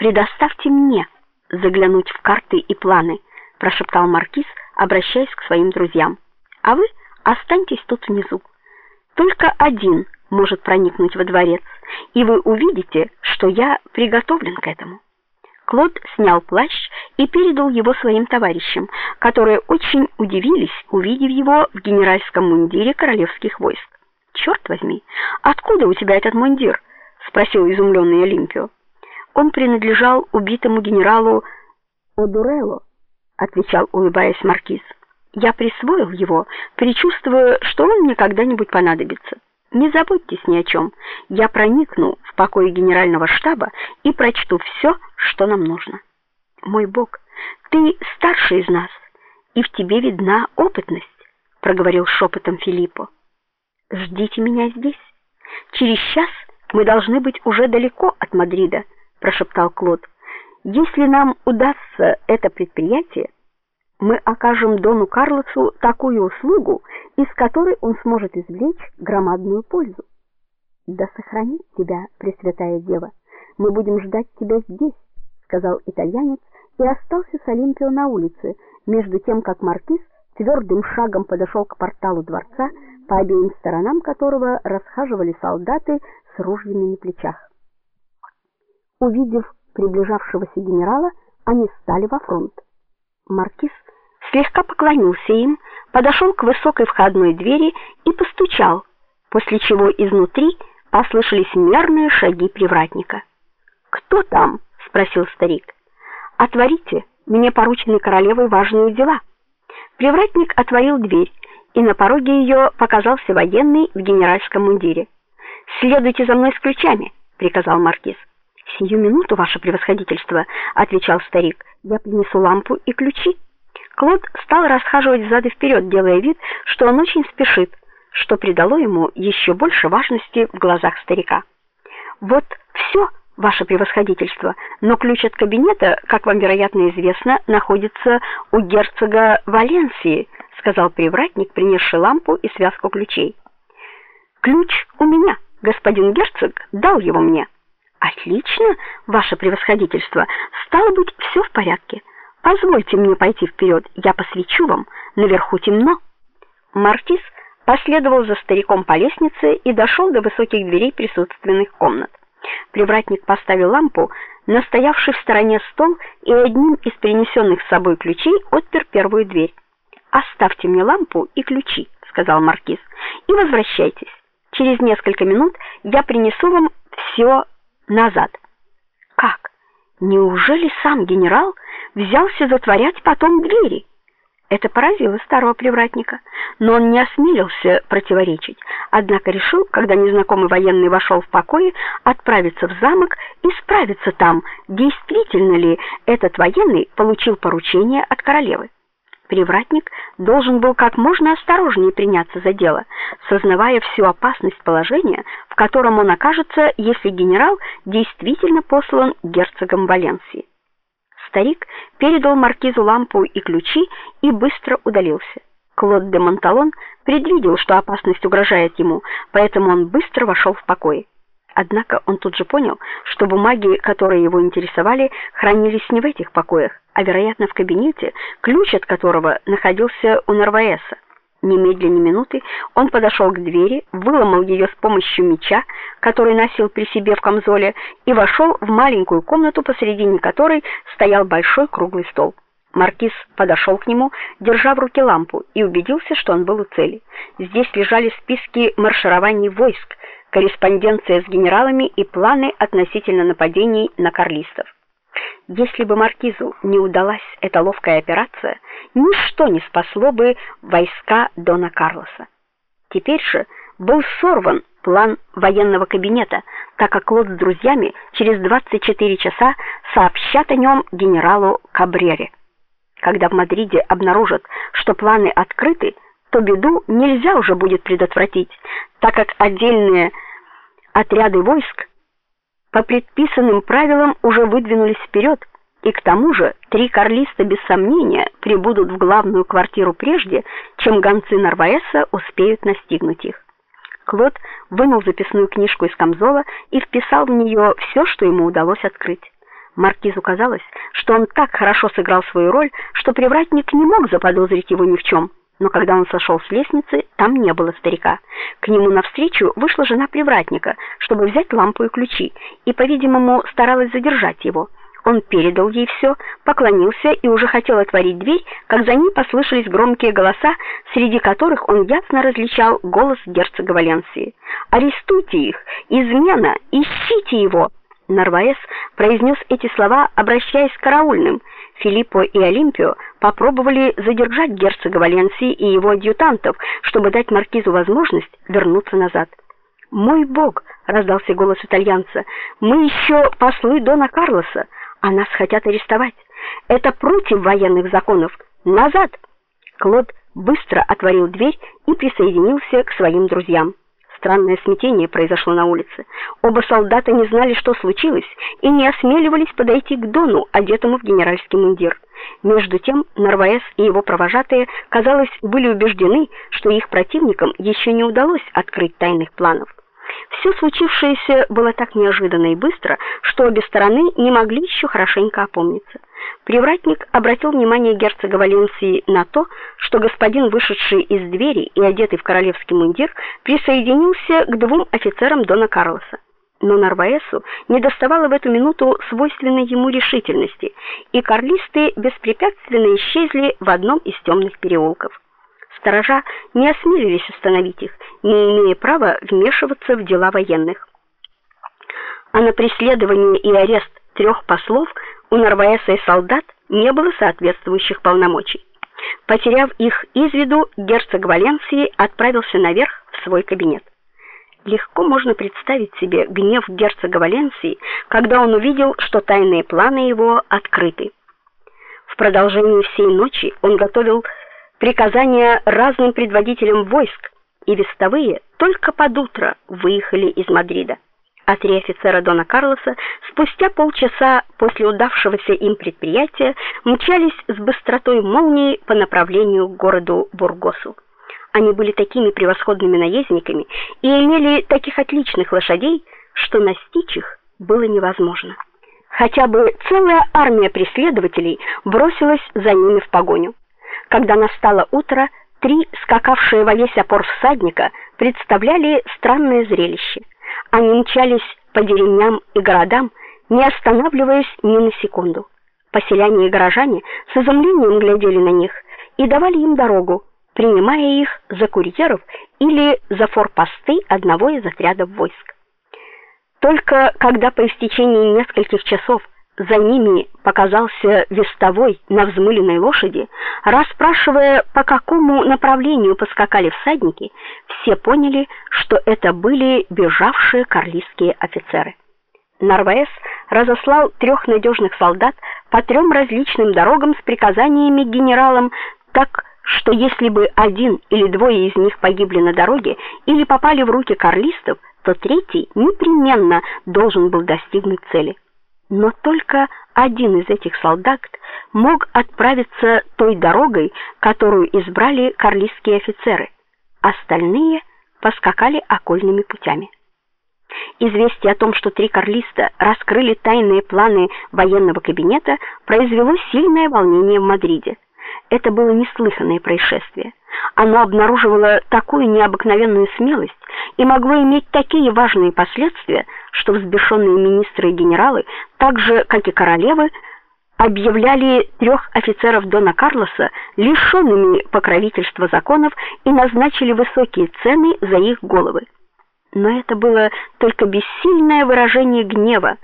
предоставьте мне заглянуть в карты и планы, прошептал маркиз, обращаясь к своим друзьям. А вы останьтесь тут внизу. Только один может проникнуть во дворец, и вы увидите, что я приготовлен к этому. Клод снял плащ и передал его своим товарищам, которые очень удивились, увидев его в генеральском мундире королевских войск. «Черт возьми, откуда у тебя этот мундир? спросил изумленный Олимпио. Он принадлежал убитому генералу Одурелло, отвечал, улыбаясь маркиз. Я присвоил его, предчувствуя, что он мне когда-нибудь понадобится. Не заботьтесь ни о чем. Я проникну в покои генерального штаба и прочту все, что нам нужно. Мой бог, ты старший из нас, и в тебе видна опытность, проговорил шепотом Филиппо. Ждите меня здесь. Через час мы должны быть уже далеко от Мадрида, прошептал Клод. Если нам удастся это предприятие, мы окажем дону Карлосу такую услугу, из которой он сможет извлечь громадную пользу. Да сохранит тебя Пресвятая Дева. Мы будем ждать тебя здесь, сказал итальянец и остался с Олимпио на улице, между тем как маркиз твердым шагом подошел к порталу дворца, по обеим сторонам которого расхаживали солдаты с ружьями на плечах. Увидев приближавшегося генерала, они стали во фронт. Маркиз слегка поклонился им, подошел к высокой входной двери и постучал, после чего изнутри послышались мерные шаги привратника. "Кто там?" спросил старик. "Отворите, мне поручены королевой важные дела". Привратник отворил дверь, и на пороге ее показался военный в генеральском мундире. "Следуйте за мной с ключами", приказал маркиз. "Сию минуту, ваше превосходительство", отвечал старик. "Я принесу лампу и ключи". Клод стал расхаживать взад и вперед, делая вид, что он очень спешит, что придало ему еще больше важности в глазах старика. Вот все, ваше превосходительство, но ключ от кабинета, как вам вероятно известно, находится у герцога Валенсии, сказал привратник, принесший лампу и связку ключей. Ключ у меня, господин герцог дал его мне. Отлично, ваше превосходительство. Стало быть, все в порядке. Позвольте мне пойти вперед, я посвечу вам, наверху темно. Маркиз последовал за стариком по лестнице и дошел до высоких дверей присутственных комнат. Привратник поставил лампу на стоявший в стороне стол и одним из принесенных с собой ключей отпер первую дверь. "Оставьте мне лампу и ключи", сказал маркиз. "И возвращайтесь. Через несколько минут я принесу вам все назад". Как? Неужели сам генерал взялся затворять потом двери? Это поразило старого привратника, но он не осмелился противоречить, однако решил, когда незнакомый военный вошел в покои, отправиться в замок и справиться там, действительно ли этот военный получил поручение от королевы. Привратник должен был как можно осторожнее приняться за дело, сознавая всю опасность положения, в котором он окажется, если генерал действительно послан герцогом Валенсии. Старик передал маркизу лампу и ключи и быстро удалился. Клод де Монталон предвидел, что опасность угрожает ему, поэтому он быстро вошел в покой. Однако он тут же понял, что бумаги, которые его интересовали, хранились не в этих покоях, а вероятно в кабинете, ключ от которого находился у Нарваеса. Немедленно минуты он подошел к двери, выломал ее с помощью меча, который носил при себе в камзоле, и вошел в маленькую комнату, посредине которой стоял большой круглый стол. Маркиз подошел к нему, держа в руке лампу, и убедился, что он был у цели. Здесь лежали списки марширований войск, корреспонденция с генералами и планы относительно нападений на карлистов. Если бы маркизу не удалась эта ловкая операция, ничто не спасло бы войска дона Карлоса. Теперь же был сорван план военного кабинета, так как Клод с друзьями через 24 часа сообщат о нем генералу Кабрере. Когда в Мадриде обнаружат, что планы открыты, то беду нельзя уже будет предотвратить, так как отдельные отряды войск по предписанным правилам уже выдвинулись вперед, и к тому же три карлиста без сомнения прибудут в главную квартиру прежде, чем гонцы Нарваеса успеют настигнуть их. Клод вынул записную книжку из камзола и вписал в нее все, что ему удалось открыть. Маркизу казалось, что он так хорошо сыграл свою роль, что привратник не мог заподозрить его ни в чем. Но когда он сошел с лестницы, там не было старика. К нему навстречу вышла жена привратника, чтобы взять лампу и ключи, и, по-видимому, старалась задержать его. Он передал ей все, поклонился и уже хотел отворить дверь, как за ней послышались громкие голоса, среди которых он ясно различал голос герцога Валенсии. Арестуйте их! Измена! Ищите его! Нарваес произнес эти слова, обращаясь к караульным. Филиппо и Олимпио попробовали задержать герцога Валенсии и его адъютантов, чтобы дать маркизу возможность вернуться назад. "Мой бог", раздался голос итальянца. "Мы еще послы дона Карлоса, а нас хотят арестовать. Это против военных законов. Назад!" Клод быстро отворил дверь и присоединился к своим друзьям. Странное смятение произошло на улице. Оба солдата не знали, что случилось, и не осмеливались подойти к Дону, одетому в генеральский мундир. Между тем, Нарваес и его провожатые, казалось, были убеждены, что их противникам еще не удалось открыть тайных планов. Все случившееся было так неожиданно и быстро, что обе стороны не могли еще хорошенько опомниться. Привратник обратил внимание герцога Валенсии на то, что господин, вышедший из двери и одетый в королевский мундир, присоединился к двум офицерам дона Карлоса. Но Нарваесу недоставало в эту минуту свойственной ему решительности, и карлисты беспрепятственно исчезли в одном из темных переулков. Сторожа не осмелились остановить их, не имея права вмешиваться в дела военных. А на преследование и арест трех послов у Нарваеса и солдат не было соответствующих полномочий. Потеряв их из виду, герцог Валенсии отправился наверх в свой кабинет. Легко можно представить себе гнев герцога Валенсии, когда он увидел, что тайные планы его открыты. В продолжении всей ночи он готовил приказания разным предводителям войск, и вестовые только под утро выехали из Мадрида а три офицера Дона Карлоса спустя полчаса после удавшегося им предприятия мчались с быстротой молнии по направлению к городу Бургосу. Они были такими превосходными наездниками и имели таких отличных лошадей, что настичь их было невозможно. Хотя бы целая армия преследователей бросилась за ними в погоню. Когда настало утро, три скакавшие во весь опор всадника представляли странное зрелище. Они мчались по деревням и городам, не останавливаясь ни на секунду. Поселяне и горожане с изумлением глядели на них и давали им дорогу, принимая их за курьеров или за форпосты одного из отрядов войск. Только когда по истечении нескольких часов за ними показался вестовой на взмыленной лошади, расспрашивая, по какому направлению поскакали всадники, все поняли, что это были бежавшие карлистские офицеры. Нарваес разослал трех надежных солдат по трем различным дорогам с приказаниями генералам, так что если бы один или двое из них погибли на дороге или попали в руки карлистов, то третий непременно должен был достигнуть цели. Но только один из этих солдат мог отправиться той дорогой, которую избрали карлистские офицеры. Остальные поскакали окольными путями. Известие о том, что три карлиста раскрыли тайные планы военного кабинета, произвело сильное волнение в Мадриде. Это было неслыханное происшествие. Оно обнаруживало такую необыкновенную смелость и могло иметь такие важные последствия, что взбешенные министры и генералы, так же как и королевы, объявляли трех офицеров Дона Карлоса лишенными покровительства законов и назначили высокие цены за их головы. Но это было только бессильное выражение гнева,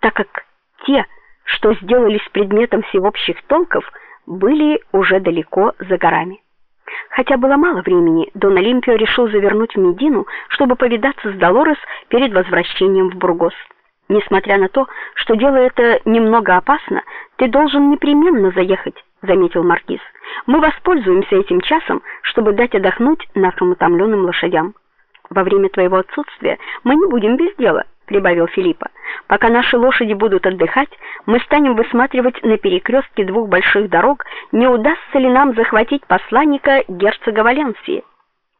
так как те, что сделались предметом всеобщих толков, были уже далеко за горами. Хотя было мало времени, Дон Олимпио решил завернуть в Медину, чтобы повидаться с Долорес перед возвращением в Бургос. Несмотря на то, что дело это немного опасно, ты должен непременно заехать, заметил маркиз. Мы воспользуемся этим часом, чтобы дать отдохнуть нашим утомленным лошадям. Во время твоего отсутствия мы не будем без дела, прибавил Филиппа. Пока наши лошади будут отдыхать, мы станем высматривать на перекрестке двух больших дорог, не удастся ли нам захватить посланника герцога Валенсии.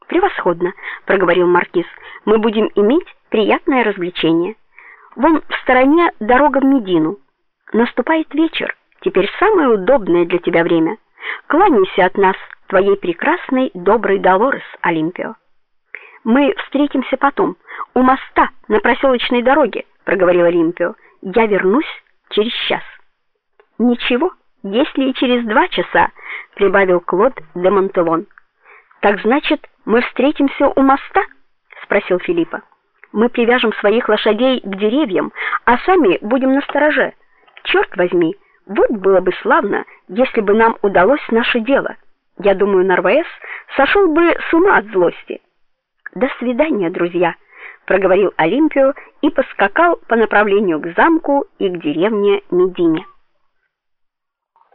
Превосходно, проговорил маркиз. Мы будем иметь приятное развлечение. Вон в стороне дорога в Медину. Наступает вечер. Теперь самое удобное для тебя время. Кланяйся от нас, твоей прекрасной, доброй Долорес, Олимпио. Мы встретимся потом у моста на проселочной дороге, проговорил Олимпио. Я вернусь через час. Ничего, если и через два часа, прибавил Клод де Монтелон. Так значит, мы встретимся у моста? спросил Филиппа. Мы привяжем своих лошадей к деревьям, а сами будем на стороже. Черт возьми, вот было бы славно, если бы нам удалось наше дело. Я думаю, Нарвес сошел бы с ума от злости. До свидания, друзья, проговорил Олимпио и поскакал по направлению к замку и к деревне Медине.